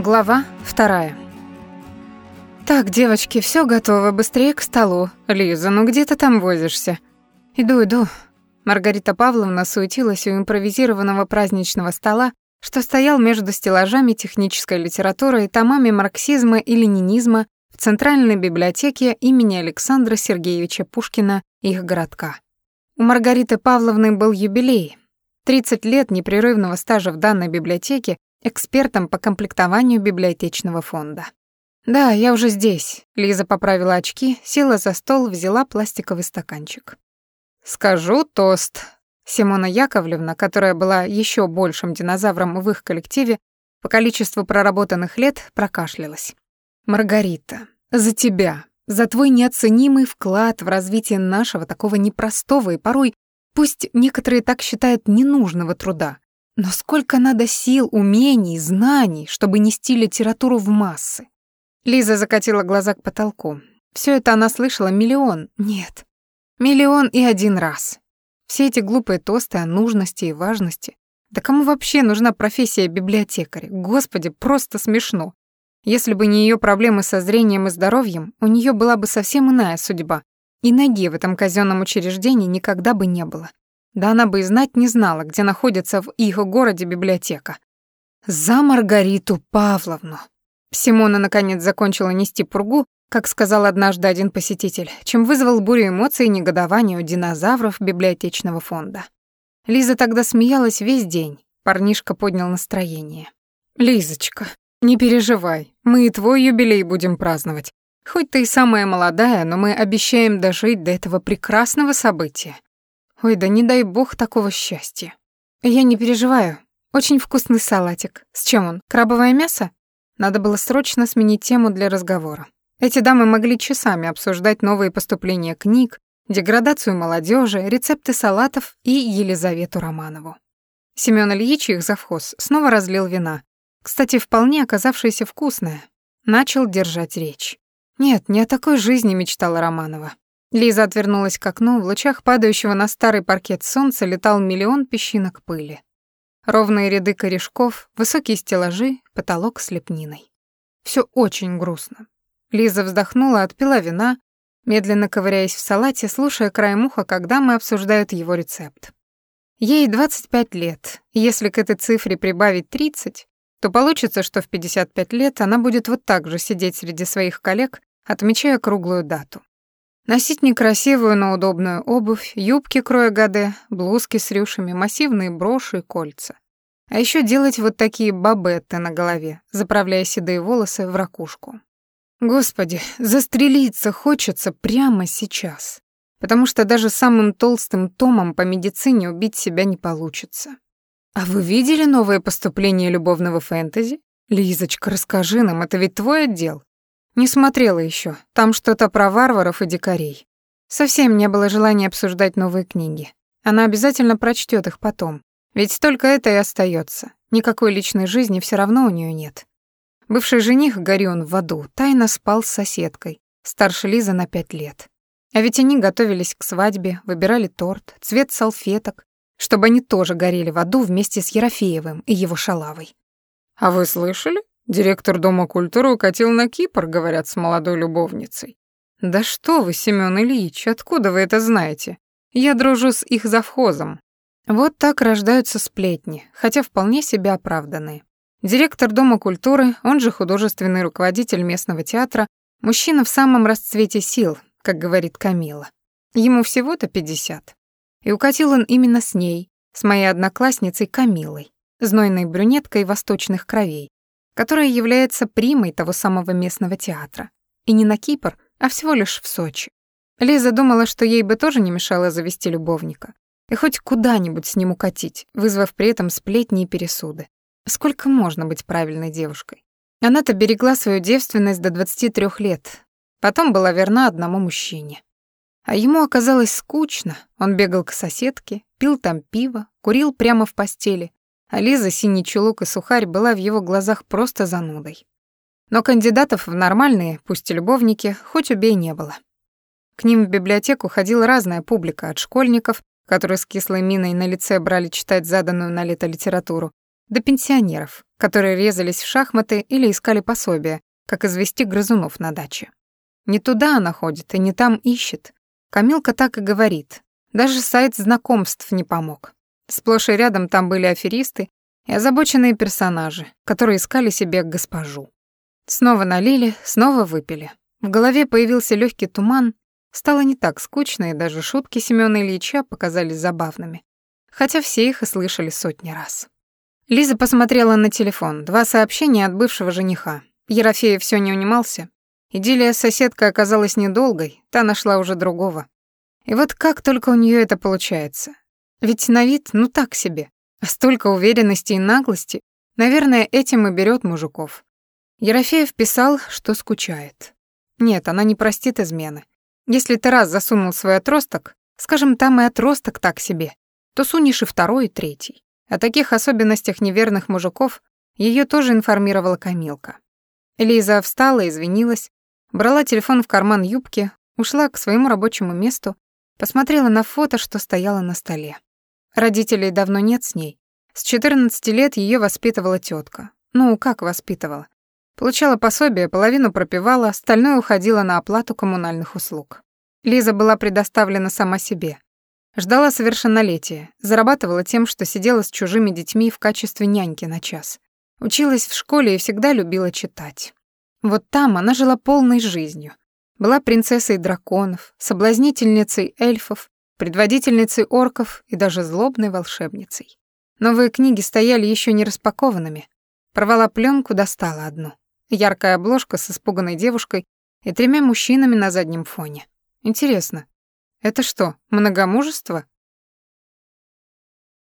Глава вторая. «Так, девочки, все готово, быстрее к столу. Лиза, ну где ты там возишься?» «Иду, иду». Маргарита Павловна суетилась у импровизированного праздничного стола, что стоял между стеллажами технической литературы и томами марксизма и ленинизма в Центральной библиотеке имени Александра Сергеевича Пушкина, их городка. У Маргариты Павловны был юбилей. 30 лет непрерывного стажа в данной библиотеке экспертом по комплектованию библиотечного фонда. «Да, я уже здесь», — Лиза поправила очки, села за стол, взяла пластиковый стаканчик. «Скажу тост». Симона Яковлевна, которая была еще большим динозавром в их коллективе, по количеству проработанных лет прокашлялась. «Маргарита, за тебя, за твой неоценимый вклад в развитие нашего такого непростого и порой, пусть некоторые так считают, ненужного труда, но сколько надо сил, умений, знаний, чтобы нести литературу в массы. Лиза закатила глаза к потолку. Все это она слышала миллион, нет, миллион и один раз. Все эти глупые тосты о нужности и важности. Да кому вообще нужна профессия библиотекаря? Господи, просто смешно. Если бы не ее проблемы со зрением и здоровьем, у нее была бы совсем иная судьба. И ноги в этом казенном учреждении никогда бы не было. Да она бы и знать не знала, где находится в их городе библиотека. За Маргариту Павловну. Симона наконец закончила нести пургу, как сказал однажды один посетитель, чем вызвал бурю эмоций и негодования у динозавров библиотечного фонда. Лиза тогда смеялась весь день. Парнишка поднял настроение. «Лизочка, не переживай, мы и твой юбилей будем праздновать. Хоть ты и самая молодая, но мы обещаем дожить до этого прекрасного события. Ой, да не дай бог такого счастья. Я не переживаю. Очень вкусный салатик. С чем он? Крабовое мясо? Надо было срочно сменить тему для разговора. Эти дамы могли часами обсуждать новые поступления книг, деградацию молодежи, рецепты салатов и Елизавету Романову. Семён Ильич, их завхоз, снова разлил вина. Кстати, вполне оказавшееся вкусное. Начал держать речь. Нет, не о такой жизни мечтала Романова. Лиза отвернулась к окну, в лучах падающего на старый паркет солнца летал миллион песчинок пыли. Ровные ряды корешков, высокие стеллажи, потолок с лепниной. Всё очень грустно. Лиза вздохнула, отпила вина, медленно ковыряясь в салате, слушая краем уха, когда мы обсуждают его рецепт. Ей 25 лет, и если к этой цифре прибавить 30, то получится, что в 55 лет она будет вот так же сидеть среди своих коллег, отмечая круглую дату. Носить некрасивую, но удобную обувь, юбки кроя гаде, блузки с рюшами, массивные броши и кольца. А еще делать вот такие бабетты на голове, заправляя седые волосы в ракушку. Господи, застрелиться хочется прямо сейчас. Потому что даже самым толстым томом по медицине убить себя не получится. А вы видели новое поступление любовного фэнтези? Лизочка, расскажи нам, это ведь твой отдел. Не смотрела еще. Там что-то про варваров и дикарей. Совсем не было желания обсуждать новые книги. Она обязательно прочтет их потом. Ведь только это и остается. Никакой личной жизни все равно у нее нет. Бывший жених, гори в аду, тайно спал с соседкой, старше Лизы на пять лет. А ведь они готовились к свадьбе, выбирали торт, цвет салфеток, чтобы они тоже горели в аду вместе с Ерофеевым и его шалавой. «А вы слышали?» Директор Дома культуры укатил на Кипр, говорят, с молодой любовницей. Да что вы, Семён Ильич, откуда вы это знаете? Я дружу с их завхозом. Вот так рождаются сплетни, хотя вполне себе оправданные. Директор Дома культуры, он же художественный руководитель местного театра, мужчина в самом расцвете сил, как говорит Камила. Ему всего-то 50. И укатил он именно с ней, с моей одноклассницей Камилой, знойной брюнеткой восточных кровей, которая является примой того самого местного театра. И не на Кипр, а всего лишь в Сочи. Лиза думала, что ей бы тоже не мешало завести любовника. И хоть куда-нибудь с ним укатить, вызвав при этом сплетни и пересуды. Сколько можно быть правильной девушкой? Она-то берегла свою девственность до 23 лет. Потом была верна одному мужчине. А ему оказалось скучно. Он бегал к соседке, пил там пиво, курил прямо в постели, а Лиза, синий чулок и сухарь, была в его глазах просто занудой. Но кандидатов в нормальные, пусть и любовники, хоть убей не было. К ним в библиотеку ходила разная публика, от школьников, которые с кислой миной на лице брали читать заданную на лето литературу, до пенсионеров, которые резались в шахматы или искали пособия, как извести грызунов на даче. Не туда она ходит и не там ищет. Камилка так и говорит. Даже сайт знакомств не помог. Сплошь и рядом там были аферисты и озабоченные персонажи, которые искали себе госпожу. Снова налили, снова выпили. В голове появился легкий туман, стало не так скучно, и даже шутки Семёна Ильича показались забавными. Хотя все их и слышали сотни раз. Лиза посмотрела на телефон. Два сообщения от бывшего жениха. Ерофеев все не унимался. Идиллия с соседкой оказалась недолгой, та нашла уже другого. И вот как только у нее это получается. Ведь на вид, ну так себе. А столько уверенности и наглости, наверное, этим и берет мужиков. Ерофеев писал, что скучает. Нет, она не простит измены. Если ты раз засунул свой отросток, скажем, там и отросток так себе, то сунешь и второй, и третий. О таких особенностях неверных мужиков ее тоже информировала Камилка. Лиза встала, извинилась, брала телефон в карман юбки, ушла к своему рабочему месту, посмотрела на фото, что стояло на столе. Родителей давно нет с ней. С 14 лет ее воспитывала тетка. Ну, как воспитывала? Получала пособие, половину пропивала, остальное уходило на оплату коммунальных услуг. Лиза была предоставлена сама себе. Ждала совершеннолетия, зарабатывала тем, что сидела с чужими детьми в качестве няньки на час. Училась в школе и всегда любила читать. Вот там она жила полной жизнью. Была принцессой драконов, соблазнительницей эльфов, предводительницей орков и даже злобной волшебницей. Новые книги стояли еще не распакованными. Порвала пленку, достала одну. Яркая обложка с испуганной девушкой и тремя мужчинами на заднем фоне. Интересно, это что, многомужество?